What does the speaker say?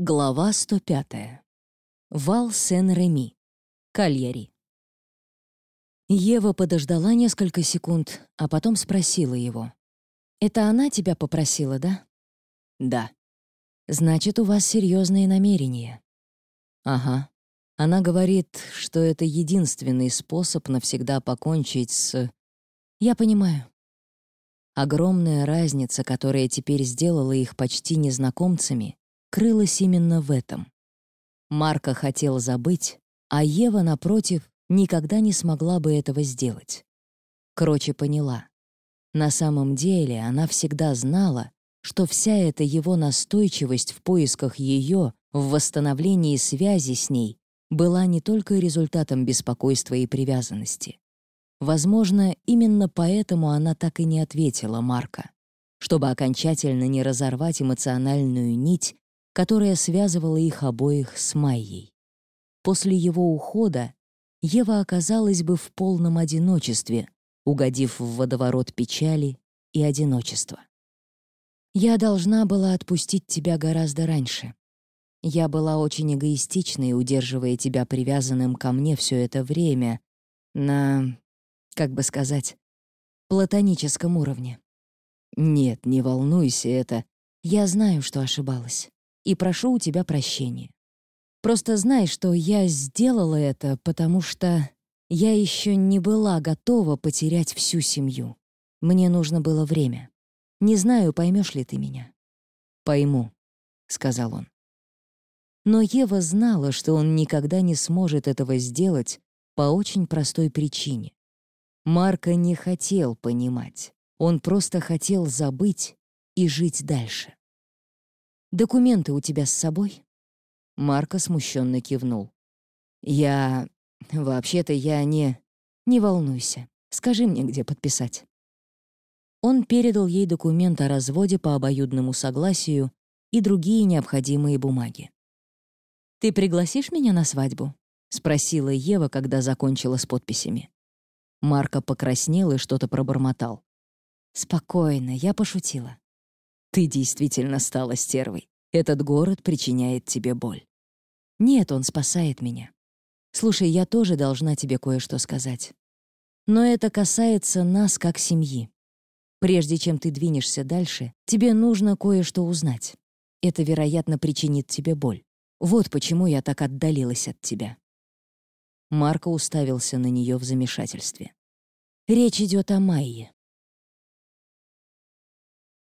Глава 105. Вал Сен-Реми. Кальяри. Ева подождала несколько секунд, а потом спросила его. «Это она тебя попросила, да?» «Да». «Значит, у вас серьезные намерения». «Ага. Она говорит, что это единственный способ навсегда покончить с...» «Я понимаю». Огромная разница, которая теперь сделала их почти незнакомцами, крылась именно в этом. Марка хотел забыть, а Ева, напротив, никогда не смогла бы этого сделать. Кроче поняла. На самом деле она всегда знала, что вся эта его настойчивость в поисках ее, в восстановлении связи с ней, была не только результатом беспокойства и привязанности. Возможно, именно поэтому она так и не ответила Марка, чтобы окончательно не разорвать эмоциональную нить, которая связывала их обоих с Майей. После его ухода Ева оказалась бы в полном одиночестве, угодив в водоворот печали и одиночества. «Я должна была отпустить тебя гораздо раньше. Я была очень эгоистичной, удерживая тебя привязанным ко мне все это время на, как бы сказать, платоническом уровне. Нет, не волнуйся, это... Я знаю, что ошибалась и прошу у тебя прощения. Просто знай, что я сделала это, потому что я еще не была готова потерять всю семью. Мне нужно было время. Не знаю, поймешь ли ты меня. «Пойму», — сказал он. Но Ева знала, что он никогда не сможет этого сделать по очень простой причине. Марка не хотел понимать. Он просто хотел забыть и жить дальше. Документы у тебя с собой?» Марко смущенно кивнул. «Я... Вообще-то я не... Не волнуйся. Скажи мне, где подписать». Он передал ей документ о разводе по обоюдному согласию и другие необходимые бумаги. «Ты пригласишь меня на свадьбу?» — спросила Ева, когда закончила с подписями. Марко покраснел и что-то пробормотал. «Спокойно, я пошутила. Ты действительно стала стервой. Этот город причиняет тебе боль. Нет, он спасает меня. Слушай, я тоже должна тебе кое-что сказать. Но это касается нас как семьи. Прежде чем ты двинешься дальше, тебе нужно кое-что узнать. Это, вероятно, причинит тебе боль. Вот почему я так отдалилась от тебя». Марко уставился на нее в замешательстве. «Речь идет о Майе.